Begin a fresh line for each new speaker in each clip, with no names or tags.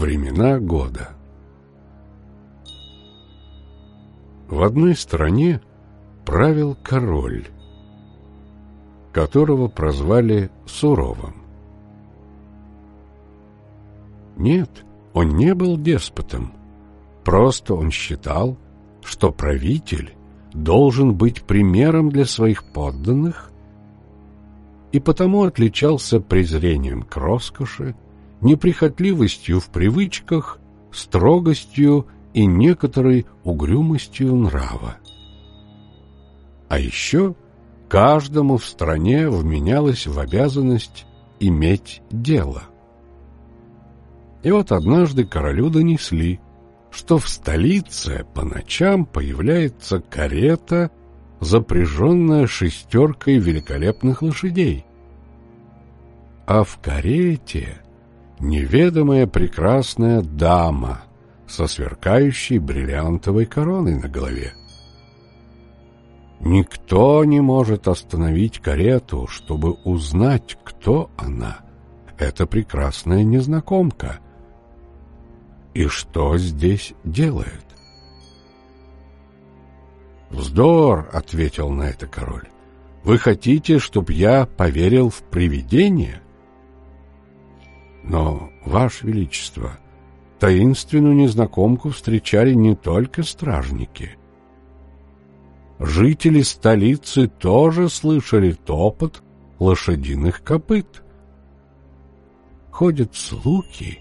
Времена года В одной стране правил король, которого прозвали Суровым. Нет, он не был деспотом, просто он считал, что правитель должен быть примером для своих подданных и потому отличался презрением к роскоши, неприхотливостью в привычках, строгостью и некоторой угрюмостью нрава. А еще каждому в стране вменялось в обязанность иметь дело. И вот однажды королю донесли, что в столице по ночам появляется карета, запряженная шестеркой великолепных лошадей. А в карете неведомая прекрасная дама со сверкающей бриллиантовой короной на голове. Никто не может остановить карету, чтобы узнать, кто она. Это прекрасная незнакомка — и что здесь делает? «Вздор!» — ответил на это король. «Вы хотите, чтоб я поверил в привидение?» «Но, Ваше Величество, таинственную незнакомку встречали не только стражники. Жители столицы тоже слышали топот лошадиных копыт. Ходят слухи,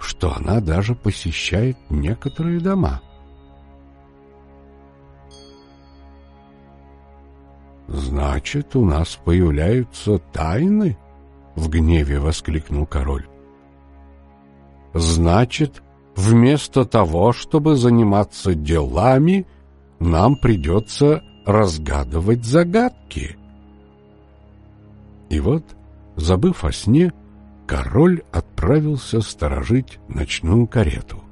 что она даже посещает некоторые дома. «Значит, у нас появляются тайны?» — в гневе воскликнул король. «Значит, вместо того, чтобы заниматься делами, нам придется разгадывать загадки». И вот, забыв о сне, — король отправился сторожить ночную карету.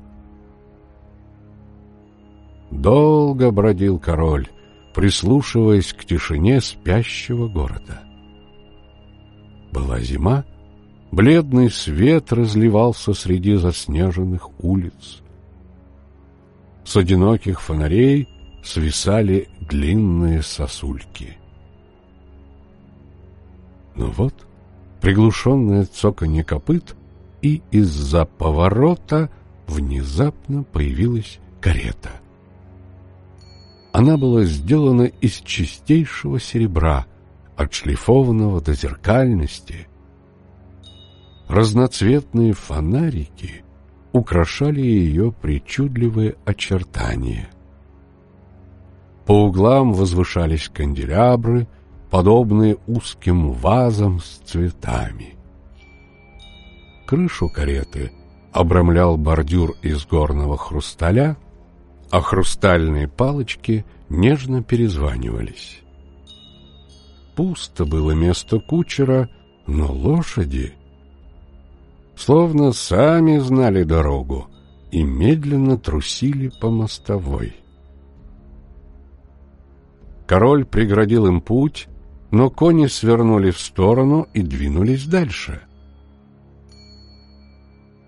Долго бродил король, прислушиваясь к тишине спящего города. Была зима, бледный свет разливался среди заснеженных улиц. С одиноких фонарей свисали длинные сосульки. Но вот приглушенное цоканье копыт, и из-за поворота внезапно появилась карета. Она была сделана из чистейшего серебра, отшлифованного до зеркальности. Разноцветные фонарики украшали ее причудливые очертания. По углам возвышались канделябры — подобные узким вазам с цветами. Крышу кареты обрамлял бордюр из горного хрусталя, а хрустальные палочки нежно перезванивались. Пусто было место кучера, но лошади словно сами знали дорогу и медленно трусили по мостовой. Король преградил им путь, но кони свернули в сторону и двинулись дальше.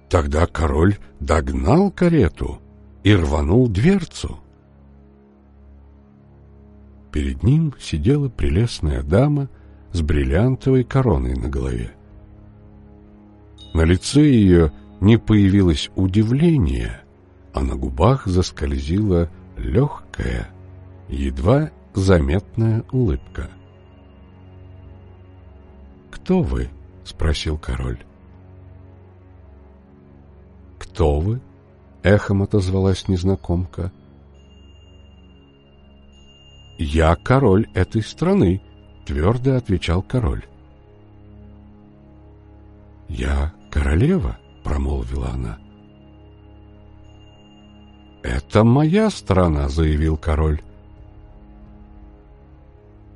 Тогда король догнал карету и рванул дверцу. Перед ним сидела прелестная дама с бриллиантовой короной на голове. На лице ее не появилось удивления, а на губах заскользила легкая, едва заметная улыбка. «Кто вы?» — спросил король. «Кто вы?» — эхом отозвалась незнакомка. «Я король этой страны», — твердо отвечал король. «Я королева», — промолвила она. «Это моя страна», — заявил король.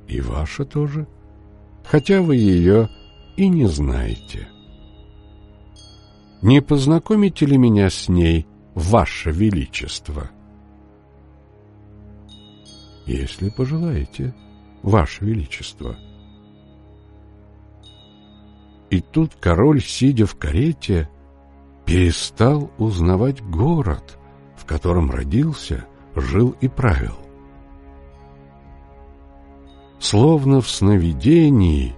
«И ваша тоже, хотя вы ее и не знаете. Не познакомите ли меня с ней, Ваше Величество? Если пожелаете, Ваше Величество. И тут король, сидя в карете, перестал узнавать город, в котором родился, жил и правил. Словно в сновидении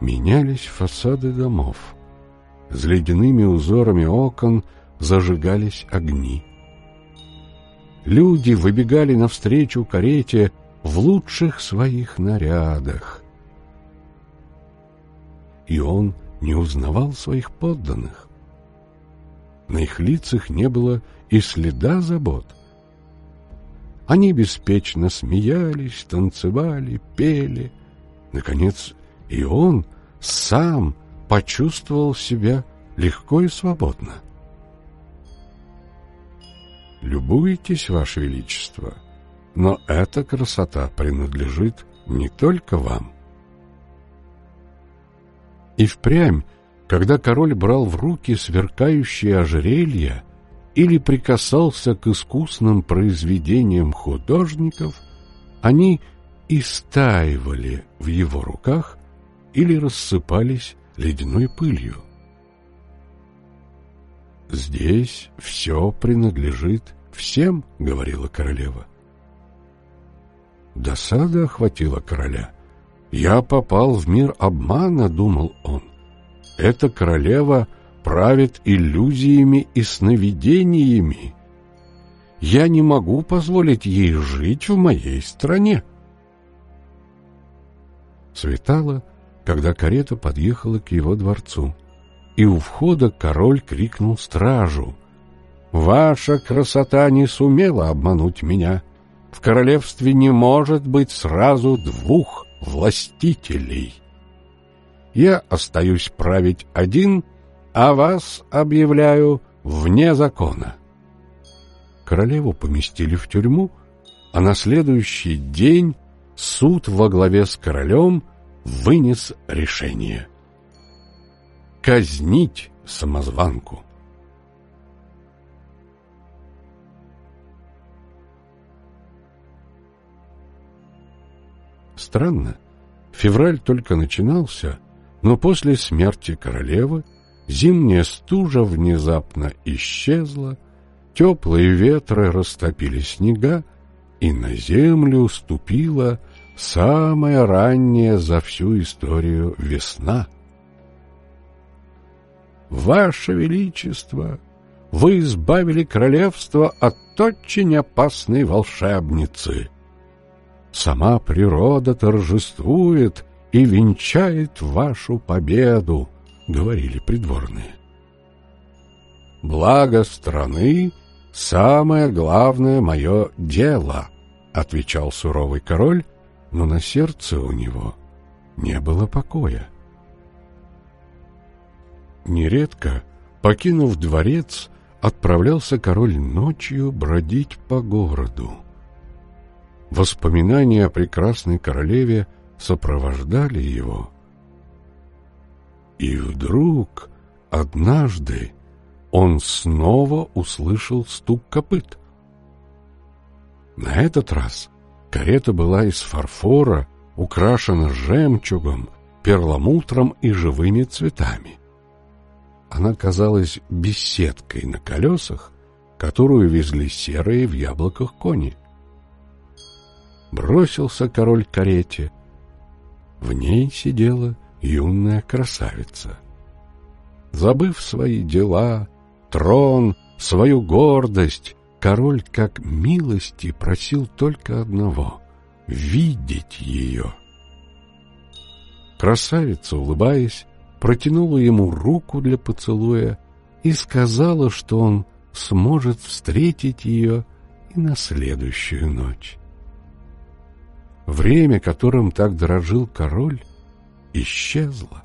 менялись фасады домов. С ледяными узорами окон зажигались огни. Люди выбегали навстречу карете в лучших своих нарядах. И он не узнавал своих подданных. На их лицах не было и следа забот. Они беспечно смеялись, танцевали, пели. Наконец, и он сам почувствовал себя легко и свободно. Любуйтесь, Ваше Величество, но эта красота принадлежит не только вам. И впрямь, когда король брал в руки сверкающие ожерелья или прикасался к искусным произведениям художников, они истаивали в его руках или рассыпались ледяной пылью. «Здесь все принадлежит всем», — говорила королева. Досада охватила короля. «Я попал в мир обмана», — думал он. «Эта королева правит иллюзиями и сновидениями. Я не могу позволить ей жить в моей стране». Светало, когда карета подъехала к его дворцу и у входа король крикнул стражу. «Ваша красота не сумела обмануть меня. В королевстве не может быть сразу двух властителей. Я остаюсь править один, а вас объявляю вне закона». Королеву поместили в тюрьму, а на следующий день суд во главе с королем вынес решение — казнить самозванку. Странно, февраль только начинался, но после смерти королевы зимняя стужа внезапно исчезла, теплые ветры растопили снега, и на землю ступила самая ранняя за всю историю весна — Ваше Величество, вы избавили королевство от очень опасной волшебницы. Сама природа торжествует и венчает вашу победу, — говорили придворные. Благо страны — самое главное мое дело, — отвечал суровый король, но на сердце у него не было покоя. Нередко, покинув дворец, отправлялся король ночью бродить по городу. Воспоминания о прекрасной королеве сопровождали его. И вдруг, однажды, он снова услышал стук копыт. На этот раз карета была из фарфора, украшена жемчугом, перламутром и живыми цветами она казалась беседкой на колесах, которую везли серые в яблоках кони. Бросился король к карете. В ней сидела юная красавица. Забыв свои дела, трон, свою гордость, король как милости просил только одного — видеть ее. Красавица, улыбаясь, протянула ему руку для поцелуя и сказала, что он сможет встретить ее и на следующую ночь. Время, которым так дорожил король, исчезло.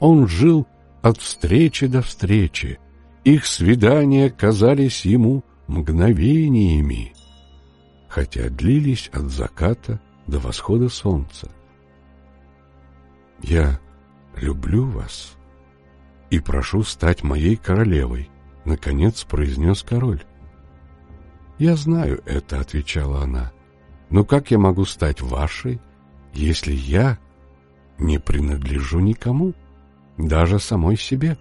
Он жил от встречи до встречи. Их свидания казались ему мгновениями, хотя длились от заката до восхода солнца. Я люблю вас и прошу стать моей королевой», — наконец произнес король. «Я знаю это», — отвечала она, — «но как я могу стать вашей, если я не принадлежу никому, даже самой себе?»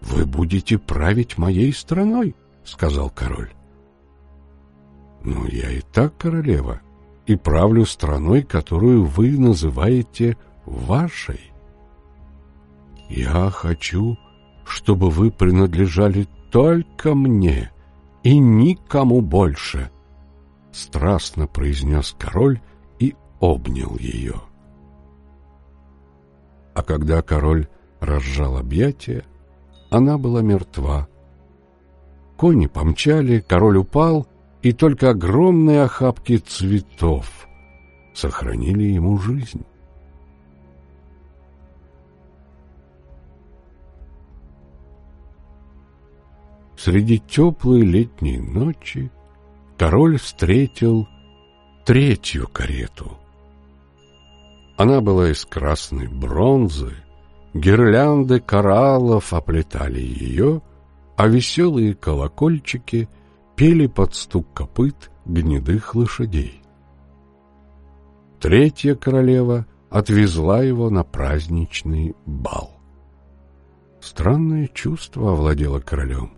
«Вы будете править моей страной», — сказал король. «Ну, я и так королева, и правлю страной, которую вы называете вашей. Я хочу, чтобы вы принадлежали только мне и никому больше», — страстно произнес король и обнял ее. А когда король разжал объятия, она была мертва. Кони помчали, король упал, и только огромные охапки цветов сохранили ему жизнь. Среди теплой летней ночи король встретил третью карету. Она была из красной бронзы, гирлянды кораллов оплетали ее, а веселые колокольчики пели под стук копыт гнедых лошадей. Третья королева отвезла его на праздничный бал. Странное чувство овладело королем.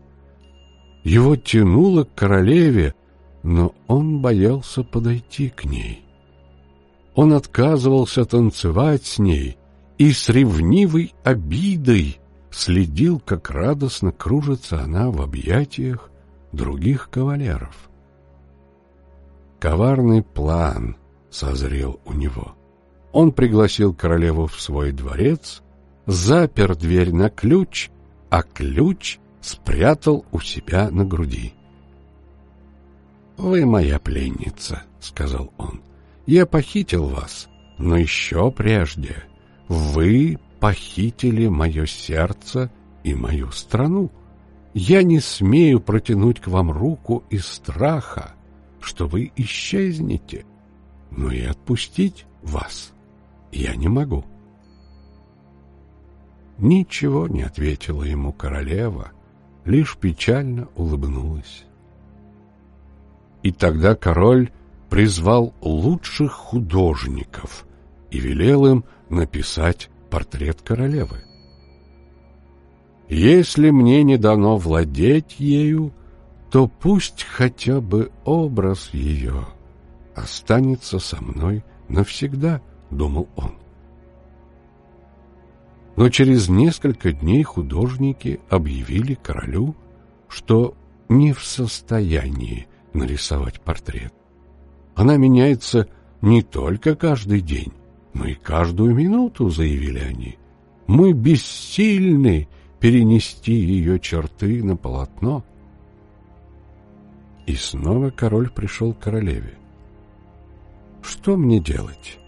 Его тянуло к королеве, но он боялся подойти к ней. Он отказывался танцевать с ней и с ревнивой обидой следил, как радостно кружится она в объятиях других кавалеров. Коварный план созрел у него. Он пригласил королеву в свой дворец, запер дверь на ключ, а ключ спрятал у себя на груди. «Вы моя пленница», — сказал он. «Я похитил вас, но еще прежде вы похитили мое сердце и мою страну. Я не смею протянуть к вам руку из страха, что вы исчезнете, но и отпустить вас я не могу». Ничего не ответила ему королева, лишь печально улыбнулась. И тогда король призвал лучших художников и велел им написать портрет королевы. Если мне не дано владеть ею, то пусть хотя бы образ ее останется со мной навсегда, — думал он. Но через несколько дней художники объявили королю, что не в состоянии нарисовать портрет. Она меняется не только каждый день, но и каждую минуту, заявили они. Мы бессильны перенести ее черты на полотно. И снова король пришел к королеве. Что мне делать?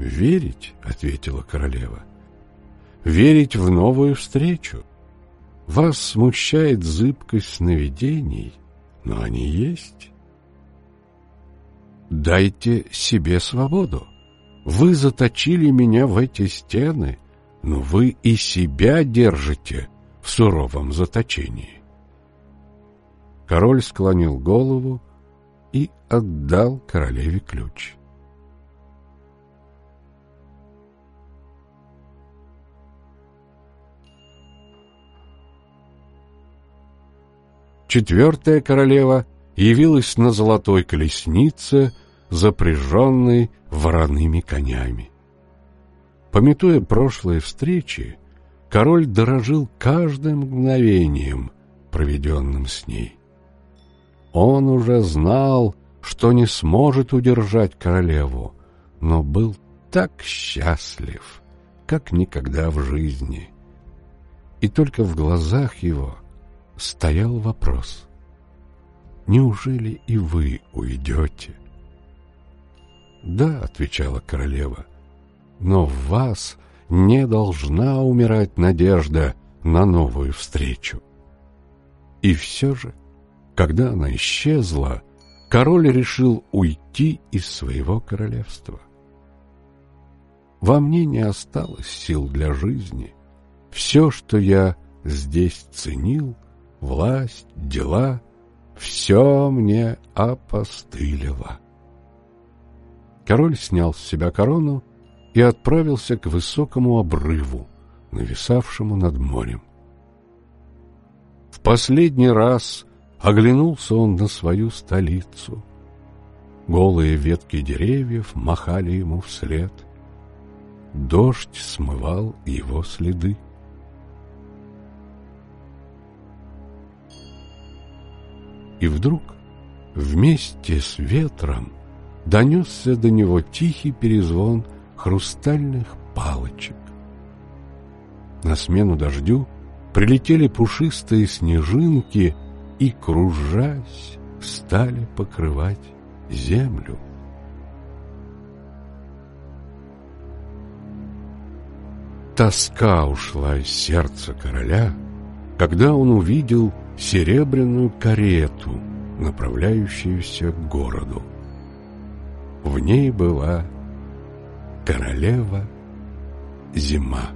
«Верить», — ответила королева. «Верить в новую встречу. Вас смущает зыбкость сновидений, но они есть. Дайте себе свободу. Вы заточили меня в эти стены, но вы и себя держите в суровом заточении». Король склонил голову и отдал королеве ключ. Четвертая королева явилась на золотой колеснице, запряженной вороными конями. Пометуя прошлые встречи, король дорожил каждым мгновением, проведенным с ней. Он уже знал, что не сможет удержать королеву, но был так счастлив, как никогда в жизни. И только в глазах его — стоял вопрос. «Неужели и вы уйдете?» «Да», — отвечала королева, — «но в вас не должна умирать надежда на новую встречу». И все же, когда она исчезла, король решил уйти из своего королевства. Во мне не осталось сил для жизни. Все, что я здесь ценил — власть, дела — все мне опостылило. Король снял с себя корону и отправился к высокому обрыву, нависавшему над морем. В последний раз оглянулся он на свою столицу. Голые ветки деревьев махали ему вслед. Дождь смывал его следы. И вдруг вместе с ветром донесся до него тихий перезвон хрустальных палочек. На смену дождю прилетели пушистые снежинки и, кружась, стали покрывать землю. Тоска ушла из сердца короля, когда он увидел серебряную карету, направляющуюся к городу. В ней была королева зима.